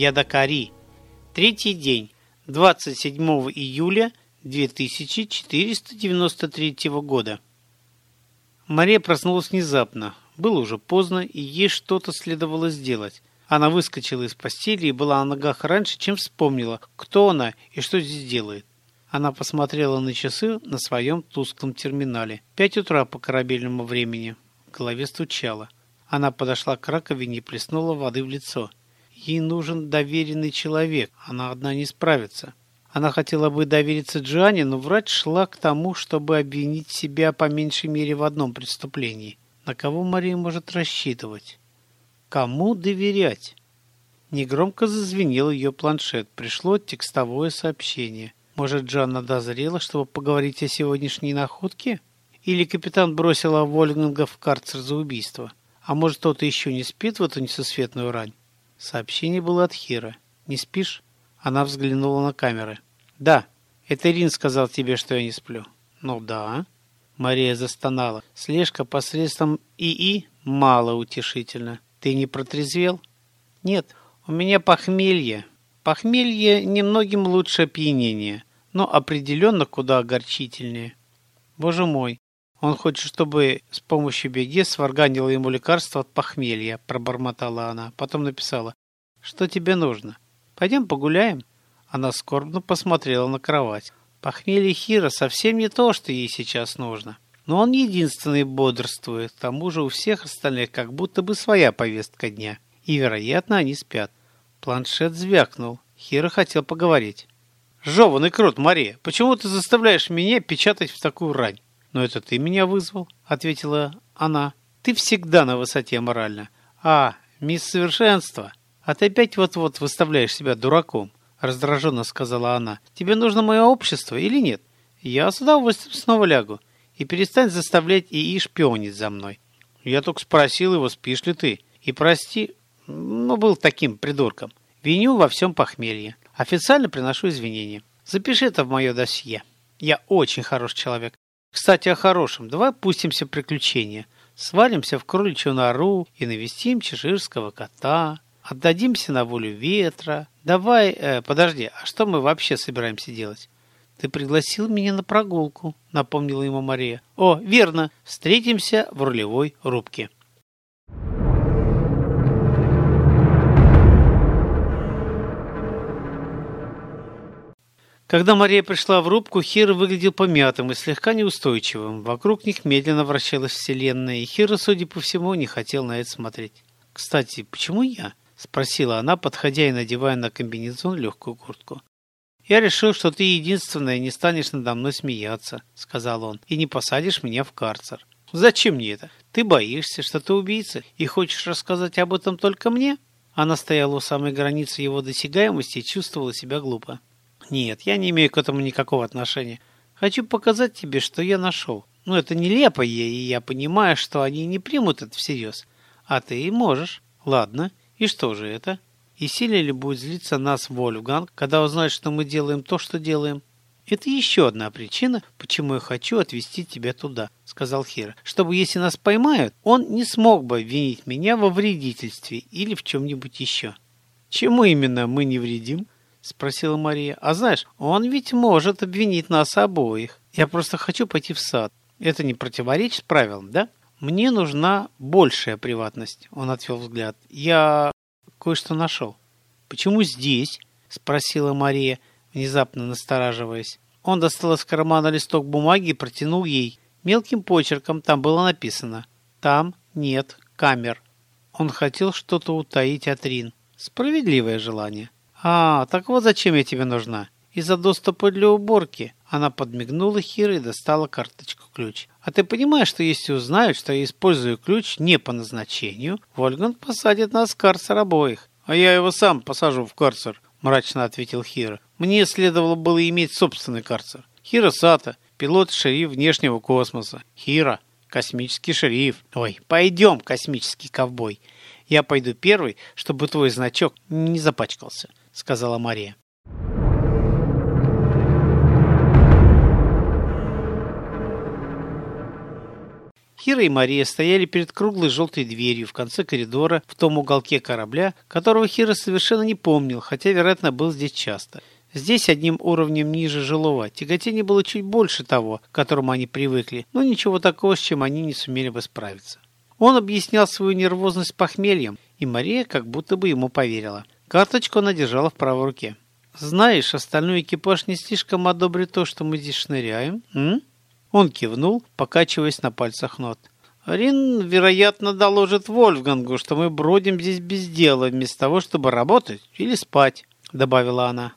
Ядакари. Третий день. 27 июля 2493 года. Мария проснулась внезапно. Было уже поздно, и ей что-то следовало сделать. Она выскочила из постели и была на ногах раньше, чем вспомнила, кто она и что здесь делает. Она посмотрела на часы на своем тусклом терминале. Пять утра по корабельному времени. В голове стучало. Она подошла к раковине и плеснула воды в лицо. Ей нужен доверенный человек, она одна не справится. Она хотела бы довериться Джоанне, но врач шла к тому, чтобы обвинить себя по меньшей мере в одном преступлении. На кого Мария может рассчитывать? Кому доверять? Негромко зазвенел ее планшет. Пришло текстовое сообщение. Может, Джанна дозрела, чтобы поговорить о сегодняшней находке? Или капитан бросила Вольганга в карцер за убийство? А может, кто-то еще не спит в эту несусветную рань? Сообщение было от Хира. «Не спишь?» Она взглянула на камеры. «Да, это Рин сказал тебе, что я не сплю». «Ну да». Мария застонала. Слежка посредством ИИ мало утешительно. Ты не протрезвел? Нет, у меня похмелье. Похмелье немногим лучше опьянения, но определенно куда огорчительнее. Боже мой, он хочет, чтобы с помощью беге сварганила ему лекарство от похмелья, пробормотала она. Потом написала, что тебе нужно? Пойдем погуляем? Она скорбно посмотрела на кровать. Похмелье Хира совсем не то, что ей сейчас нужно. Но он единственный бодрствует, к тому же у всех остальных как будто бы своя повестка дня. И, вероятно, они спят. Планшет звякнул. Хира хотел поговорить. «Жеванный крот, Мария, почему ты заставляешь меня печатать в такую рань?» «Но это ты меня вызвал», — ответила она. «Ты всегда на высоте морально. А, мисс Совершенство, а ты опять вот-вот выставляешь себя дураком», — раздраженно сказала она. «Тебе нужно мое общество или нет? Я с удовольствием снова лягу. И перестань заставлять ИИ шпионить за мной. Я только спросил его, спишь ли ты. И прости, ну, был таким придурком. Виню во всем похмелье. Официально приношу извинения. Запиши это в мое досье. Я очень хороший человек. Кстати, о хорошем. Давай пустимся в приключения. Свалимся в кроличью нору и навестим чеширского кота. Отдадимся на волю ветра. Давай, э, подожди, а что мы вообще собираемся делать? Ты пригласил меня на прогулку, напомнила ему Мария. О, верно, встретимся в рулевой рубке. Когда Мария пришла в рубку, Хира выглядел помятым и слегка неустойчивым. Вокруг них медленно вращалась вселенная, и Хира, судя по всему, не хотел на это смотреть. «Кстати, почему я?» — спросила она, подходя и надевая на комбинезон легкую куртку. «Я решил, что ты единственная не станешь надо мной смеяться», — сказал он, — «и не посадишь меня в карцер». «Зачем мне это? Ты боишься, что ты убийца, и хочешь рассказать об этом только мне?» Она стояла у самой границы его досягаемости и чувствовала себя глупо. Нет, я не имею к этому никакого отношения. Хочу показать тебе, что я нашел. Ну, это нелепо, и я понимаю, что они не примут это всерьез. А ты можешь. Ладно, и что же это? И сильно ли будет злиться нас Вольфганг, когда узнает, что мы делаем то, что делаем? Это еще одна причина, почему я хочу отвезти тебя туда, сказал Хира. Чтобы, если нас поймают, он не смог бы обвинить меня во вредительстве или в чем-нибудь еще. Чему именно мы не вредим? — спросила Мария. «А знаешь, он ведь может обвинить нас обоих. Я просто хочу пойти в сад. Это не противоречит правилам, да? Мне нужна большая приватность». Он отвел взгляд. «Я кое-что нашел». «Почему здесь?» — спросила Мария, внезапно настораживаясь. Он достал из кармана листок бумаги и протянул ей. Мелким почерком там было написано «Там нет камер». Он хотел что-то утаить от Рин. Справедливое желание. «А, так вот зачем я тебе нужна. Из-за доступа для уборки». Она подмигнула Хире и достала карточку-ключ. «А ты понимаешь, что если узнают, что я использую ключ не по назначению, Вольган посадит нас в карцер обоих». «А я его сам посажу в карцер», — мрачно ответил Хира. «Мне следовало было иметь собственный карцер. Хира Сата, пилот-шериф внешнего космоса. Хира, космический шериф. Ой, пойдем, космический ковбой. Я пойду первый, чтобы твой значок не запачкался сказала Мария. Хира и Мария стояли перед круглой желтой дверью в конце коридора в том уголке корабля, которого Хира совершенно не помнил, хотя, вероятно, был здесь часто. Здесь одним уровнем ниже жилого тяготение было чуть больше того, к которому они привыкли, но ничего такого, с чем они не сумели бы справиться. Он объяснял свою нервозность похмельем, и Мария как будто бы ему поверила. Карточку она держала в правой руке. «Знаешь, остальной экипаж не слишком одобрит то, что мы здесь шныряем, м?» Он кивнул, покачиваясь на пальцах нот. Рин, вероятно, доложит Вольфгангу, что мы бродим здесь без дела, вместо того, чтобы работать или спать, добавила она.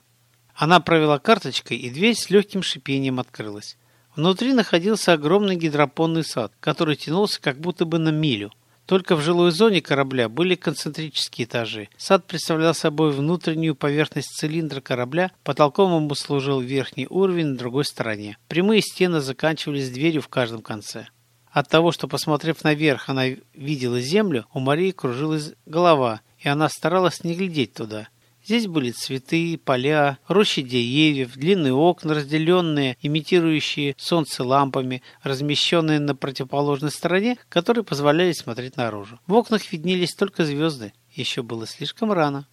Она провела карточкой, и дверь с легким шипением открылась. Внутри находился огромный гидропонный сад, который тянулся как будто бы на милю. Только в жилой зоне корабля были концентрические этажи. Сад представлял собой внутреннюю поверхность цилиндра корабля, потолком ему служил верхний уровень на другой стороне. Прямые стены заканчивались дверью в каждом конце. От того, что, посмотрев наверх, она видела землю, у Марии кружилась голова, и она старалась не глядеть туда. Здесь были цветы, поля, рощи деревьев, длинные окна, разделенные, имитирующие солнце лампами, размещенные на противоположной стороне, которые позволяли смотреть наружу. В окнах виднелись только звезды. Еще было слишком рано.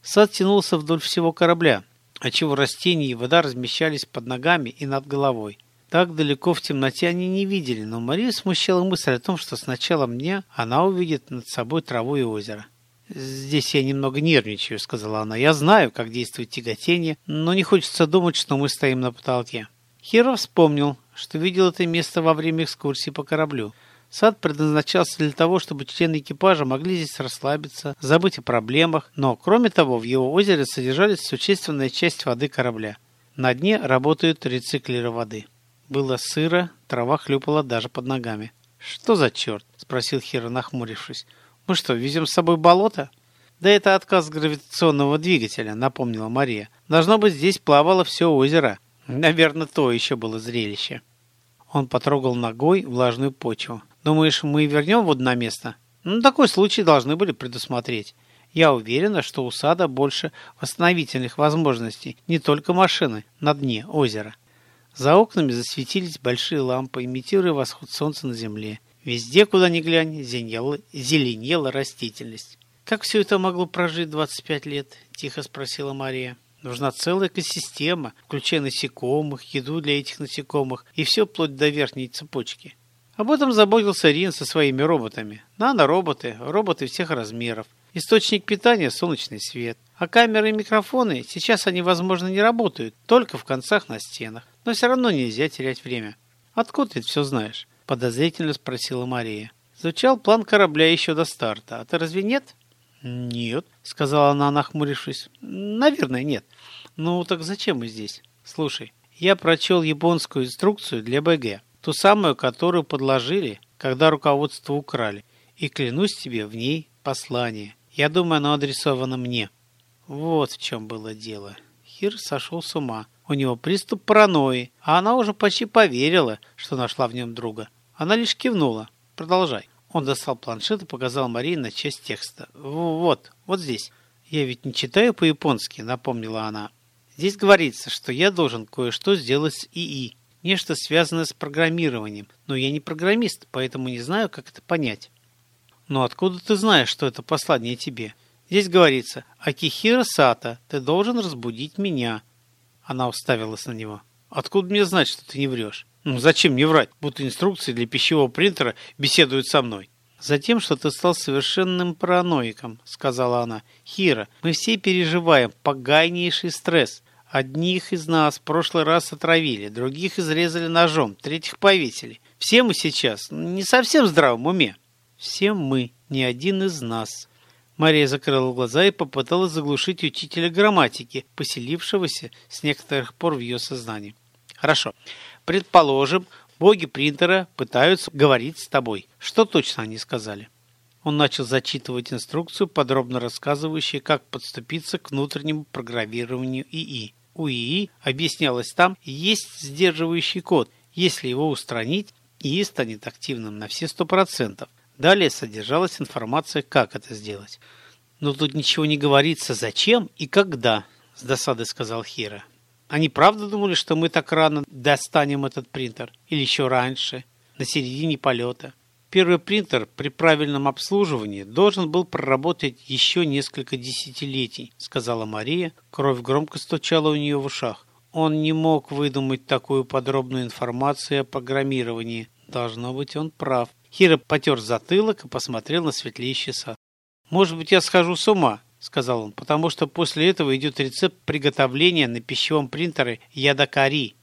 Сад тянулся вдоль всего корабля, отчего растения и вода размещались под ногами и над головой. Так далеко в темноте они не видели, но Марию смущала мысль о том, что сначала мне она увидит над собой траву и озеро. «Здесь я немного нервничаю», — сказала она. «Я знаю, как действует тяготение, но не хочется думать, что мы стоим на потолке». Хиро вспомнил, что видел это место во время экскурсии по кораблю. Сад предназначался для того, чтобы члены экипажа могли здесь расслабиться, забыть о проблемах, но, кроме того, в его озере содержались существенная часть воды корабля. На дне работают рециклеры воды. Было сыро, трава хлюпала даже под ногами. «Что за черт?» — спросил Хиро, нахмурившись. Мы что, везем с собой болото? Да это отказ гравитационного двигателя, напомнила Мария. Должно быть, здесь плавало все озеро. Наверное, то еще было зрелище. Он потрогал ногой влажную почву. Думаешь, мы вернем воду на место? Ну, такой случай должны были предусмотреть. Я уверена, что у сада больше восстановительных возможностей, не только машины, на дне озера. За окнами засветились большие лампы, имитируя восход солнца на земле. Везде, куда ни глянь, зеленела, зеленела растительность. «Как все это могло прожить 25 лет?» – тихо спросила Мария. «Нужна целая экосистема, включая насекомых, еду для этих насекомых и все вплоть до верхней цепочки». Об этом заботился Рин со своими роботами. Нано-роботы, роботы всех размеров. Источник питания – солнечный свет. А камеры и микрофоны, сейчас они, возможно, не работают, только в концах на стенах. Но все равно нельзя терять время. Откуда ты все знаешь? Подозрительно спросила Мария. Звучал план корабля еще до старта. А ты разве нет? Нет, сказала она, нахмурившись. Наверное, нет. Ну так зачем мы здесь? Слушай, я прочел японскую инструкцию для БГ. Ту самую, которую подложили, когда руководство украли. И клянусь тебе, в ней послание. Я думаю, оно адресовано мне. Вот в чем было дело. Хир сошел с ума. У него приступ паранойи, а она уже почти поверила, что нашла в нем друга. Она лишь кивнула. Продолжай. Он достал планшет и показал Марии на часть текста. Вот, вот здесь. Я ведь не читаю по-японски, напомнила она. Здесь говорится, что я должен кое-что сделать с ИИ. Нечто связанное с программированием. Но я не программист, поэтому не знаю, как это понять. Но откуда ты знаешь, что это послание тебе? Здесь говорится, Акихира Сата, ты должен разбудить меня. Она уставилась на него. Откуда мне знать, что ты не врешь? Ну, зачем мне врать, будто инструкции для пищевого принтера беседуют со мной? Затем, что ты стал совершенным параноиком, сказала она. Хира, мы все переживаем погайнейший стресс. Одних из нас в прошлый раз отравили, других изрезали ножом, третьих повесили. Все мы сейчас не совсем в здравом уме. Все мы, ни один из нас. Мария закрыла глаза и попыталась заглушить учителя грамматики, поселившегося с некоторых пор в ее сознании. Хорошо. Предположим, боги принтера пытаются говорить с тобой. Что точно они сказали? Он начал зачитывать инструкцию, подробно рассказывающую, как подступиться к внутреннему программированию ИИ. У ИИ, объяснялось там, есть сдерживающий код. Если его устранить, ИИ станет активным на все сто процентов. Далее содержалась информация, как это сделать. Но тут ничего не говорится, зачем и когда, с досадой сказал Хира. Они правда думали, что мы так рано достанем этот принтер? Или еще раньше, на середине полета? Первый принтер при правильном обслуживании должен был проработать еще несколько десятилетий, сказала Мария. Кровь громко стучала у нее в ушах. Он не мог выдумать такую подробную информацию о программировании. Должно быть, он прав. Хира потер затылок и посмотрел на светлеющий сад. «Может быть, я схожу с ума», — сказал он, «потому что после этого идет рецепт приготовления на пищевом принтере ядакари».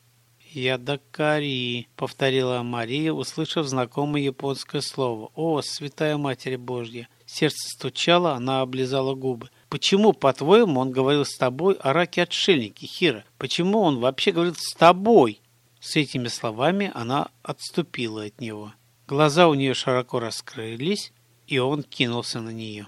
«Ядакари», — повторила Мария, услышав знакомое японское слово. «О, святая Матерь Божья!» Сердце стучало, она облизала губы. Почему, по-твоему, он говорил с тобой о раке-отшельнике, Хира? Почему он вообще говорил с тобой? С этими словами она отступила от него. Глаза у нее широко раскрылись, и он кинулся на нее.